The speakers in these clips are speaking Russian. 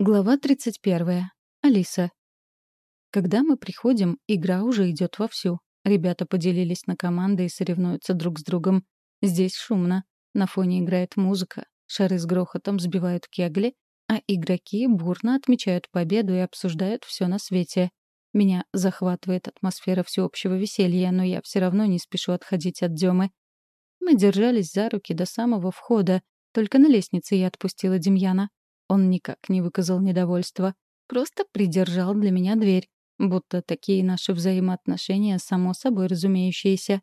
Глава 31. Алиса. Когда мы приходим, игра уже идет вовсю. Ребята поделились на команды и соревнуются друг с другом. Здесь шумно. На фоне играет музыка, шары с грохотом сбивают кегли, а игроки бурно отмечают победу и обсуждают все на свете. Меня захватывает атмосфера всеобщего веселья, но я все равно не спешу отходить от Демы. Мы держались за руки до самого входа, только на лестнице я отпустила Демьяна. Он никак не выказал недовольства, просто придержал для меня дверь, будто такие наши взаимоотношения само собой разумеющиеся.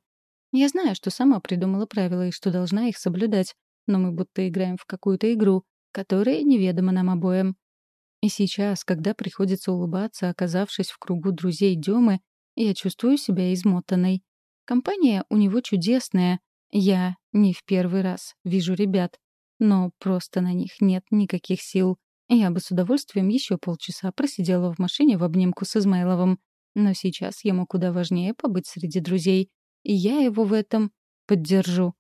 Я знаю, что сама придумала правила и что должна их соблюдать, но мы будто играем в какую-то игру, которая неведома нам обоим. И сейчас, когда приходится улыбаться, оказавшись в кругу друзей Демы, я чувствую себя измотанной. Компания у него чудесная. Я не в первый раз вижу ребят, но просто на них нет никаких сил. Я бы с удовольствием еще полчаса просидела в машине в обнимку с Измайловым. Но сейчас ему куда важнее побыть среди друзей. И я его в этом поддержу.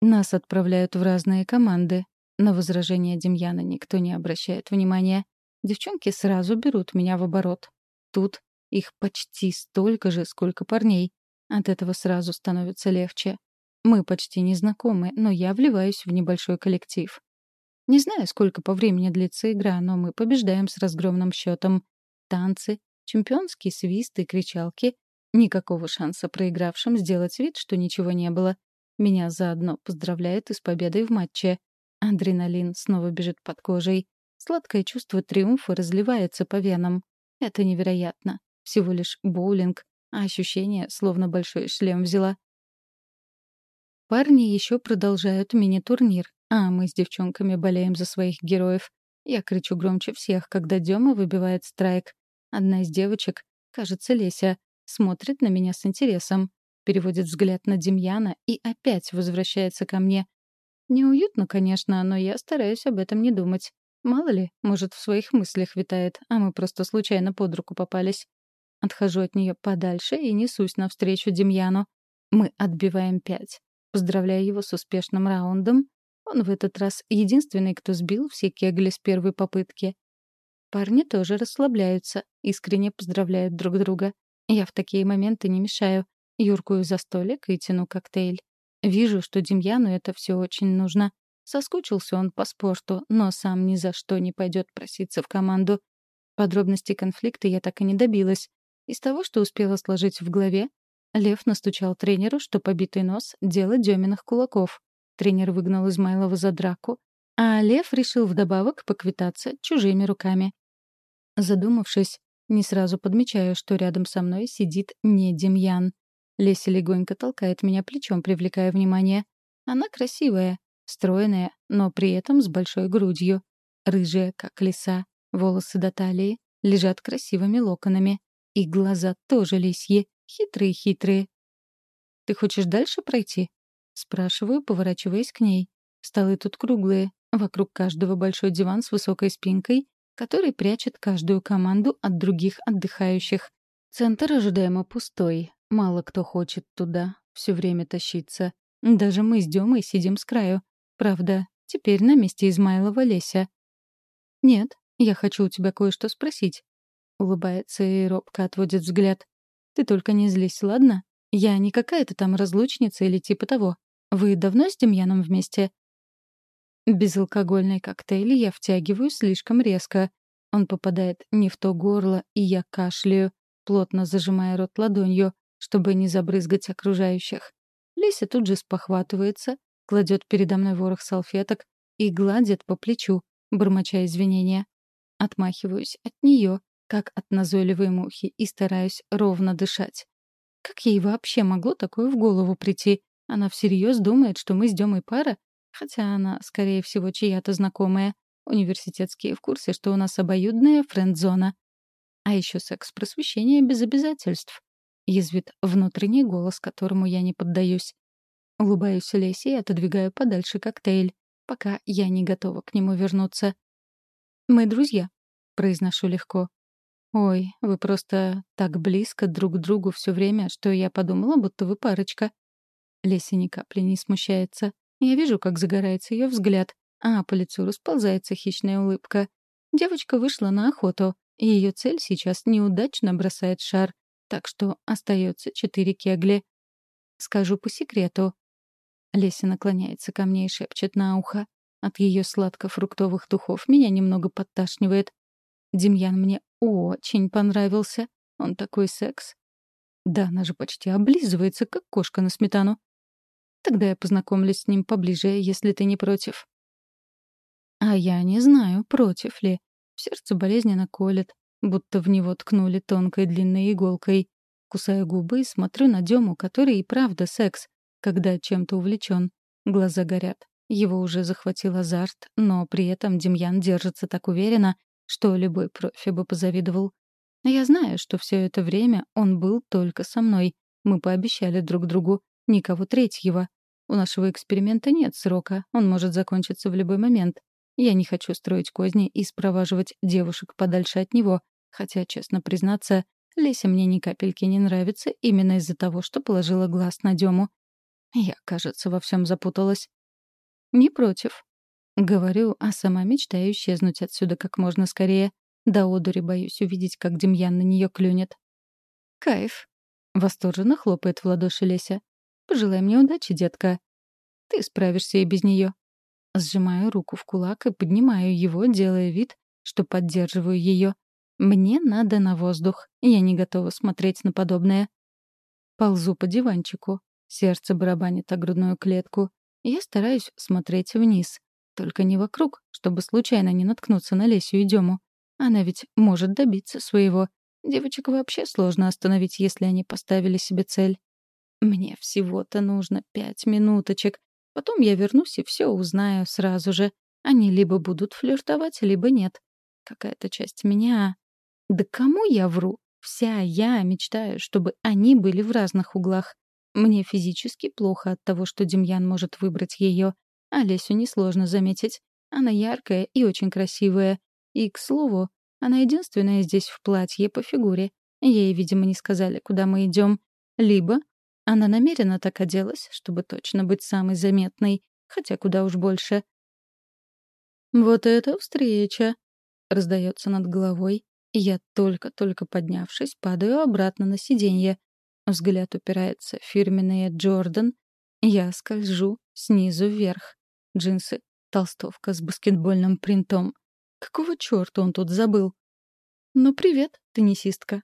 Нас отправляют в разные команды. На возражения Демьяна никто не обращает внимания. Девчонки сразу берут меня в оборот. Тут их почти столько же, сколько парней. От этого сразу становится легче. Мы почти не знакомы, но я вливаюсь в небольшой коллектив. Не знаю, сколько по времени длится игра, но мы побеждаем с разгромным счетом. Танцы, чемпионские свисты и кричалки. Никакого шанса проигравшим сделать вид, что ничего не было. Меня заодно поздравляют и с победой в матче. Адреналин снова бежит под кожей. Сладкое чувство триумфа разливается по венам. Это невероятно. Всего лишь боулинг, а ощущение, словно большой шлем взяла. Парни еще продолжают мини-турнир, а мы с девчонками болеем за своих героев. Я кричу громче всех, когда Дема выбивает страйк. Одна из девочек, кажется, Леся, смотрит на меня с интересом, переводит взгляд на Демьяна и опять возвращается ко мне. Неуютно, конечно, но я стараюсь об этом не думать. Мало ли, может, в своих мыслях витает, а мы просто случайно под руку попались. Отхожу от нее подальше и несусь навстречу Демьяну. Мы отбиваем пять. Поздравляю его с успешным раундом. Он в этот раз единственный, кто сбил все кегли с первой попытки. Парни тоже расслабляются, искренне поздравляют друг друга. Я в такие моменты не мешаю. Юркую за столик и тяну коктейль. Вижу, что Демьяну это все очень нужно. Соскучился он по спорту, но сам ни за что не пойдет проситься в команду. Подробностей конфликта я так и не добилась. Из того, что успела сложить в голове, Лев настучал тренеру, что побитый нос — дело Деминых кулаков. Тренер выгнал Измайлова за драку, а Лев решил вдобавок поквитаться чужими руками. Задумавшись, не сразу подмечаю, что рядом со мной сидит не Демьян. Леся легонько толкает меня плечом, привлекая внимание. Она красивая, стройная, но при этом с большой грудью. Рыжая, как лиса, волосы до талии, лежат красивыми локонами. И глаза тоже лисьи, Хитрые-хитрые. «Ты хочешь дальше пройти?» Спрашиваю, поворачиваясь к ней. Столы тут круглые. Вокруг каждого большой диван с высокой спинкой, который прячет каждую команду от других отдыхающих. Центр ожидаемо пустой. Мало кто хочет туда все время тащиться. Даже мы с Демой сидим с краю. Правда, теперь на месте Измайлова Леся. «Нет, я хочу у тебя кое-что спросить». Улыбается и робко отводит взгляд. Ты только не злись, ладно? Я не какая-то там разлучница или типа того. Вы давно с Демьяном вместе?» Безалкогольный коктейль я втягиваю слишком резко. Он попадает не в то горло, и я кашляю, плотно зажимая рот ладонью, чтобы не забрызгать окружающих. Леся тут же спохватывается, кладет передо мной ворох салфеток и гладит по плечу, бормоча извинения. Отмахиваюсь от нее, как от назойливой мухи, и стараюсь ровно дышать. Как ей вообще могло такое в голову прийти? Она всерьез думает, что мы с Демой пара? Хотя она, скорее всего, чья-то знакомая. Университетские в курсе, что у нас обоюдная френд-зона. А еще секс-просвещение без обязательств. Язвит внутренний голос, которому я не поддаюсь. Улыбаюсь Лесе и отодвигаю подальше коктейль, пока я не готова к нему вернуться. «Мы друзья», — произношу легко. «Ой, вы просто так близко друг к другу все время, что я подумала, будто вы парочка». Леся ни капли не смущается. Я вижу, как загорается ее взгляд, а по лицу расползается хищная улыбка. Девочка вышла на охоту, и ее цель сейчас неудачно бросает шар, так что остается четыре кегли. Скажу по секрету. Леся наклоняется ко мне и шепчет на ухо. От ее сладко-фруктовых духов меня немного подташнивает. Демьян мне очень понравился. Он такой секс. Да, она же почти облизывается, как кошка на сметану. Тогда я познакомлюсь с ним поближе, если ты не против. А я не знаю, против ли. В сердце болезненно колет, будто в него ткнули тонкой длинной иголкой. Кусаю губы и смотрю на Дему, который и правда секс, когда чем-то увлечен. Глаза горят. Его уже захватил азарт, но при этом Демьян держится так уверенно, что любой профи бы позавидовал. Я знаю, что все это время он был только со мной. Мы пообещали друг другу никого третьего. У нашего эксперимента нет срока, он может закончиться в любой момент. Я не хочу строить козни и спроваживать девушек подальше от него, хотя, честно признаться, Леся мне ни капельки не нравится именно из-за того, что положила глаз на Дему. Я, кажется, во всем запуталась. «Не против». Говорю, а сама мечтаю исчезнуть отсюда как можно скорее. До одури боюсь увидеть, как Демьян на нее клюнет. «Кайф!» — восторженно хлопает в ладоши Леся. «Пожелай мне удачи, детка. Ты справишься и без нее. Сжимаю руку в кулак и поднимаю его, делая вид, что поддерживаю ее. Мне надо на воздух. Я не готова смотреть на подобное. Ползу по диванчику. Сердце барабанит о грудную клетку. Я стараюсь смотреть вниз. Только не вокруг, чтобы случайно не наткнуться на Лесю и Дему. Она ведь может добиться своего. Девочек вообще сложно остановить, если они поставили себе цель. Мне всего-то нужно пять минуточек, Потом я вернусь и все узнаю сразу же. Они либо будут флиртовать, либо нет. Какая-то часть меня... Да кому я вру? Вся я мечтаю, чтобы они были в разных углах. Мне физически плохо от того, что Демьян может выбрать ее. А Лесю несложно заметить. Она яркая и очень красивая. И, к слову, она единственная здесь в платье по фигуре. Ей, видимо, не сказали, куда мы идем. Либо она намеренно так оделась, чтобы точно быть самой заметной, хотя куда уж больше. «Вот это встреча!» — раздается над головой, и я, только-только поднявшись, падаю обратно на сиденье. Взгляд упирается в фирменные Джордан. Я скольжу снизу вверх. Джинсы, толстовка с баскетбольным принтом. Какого чёрта он тут забыл? «Ну, привет, теннисистка!»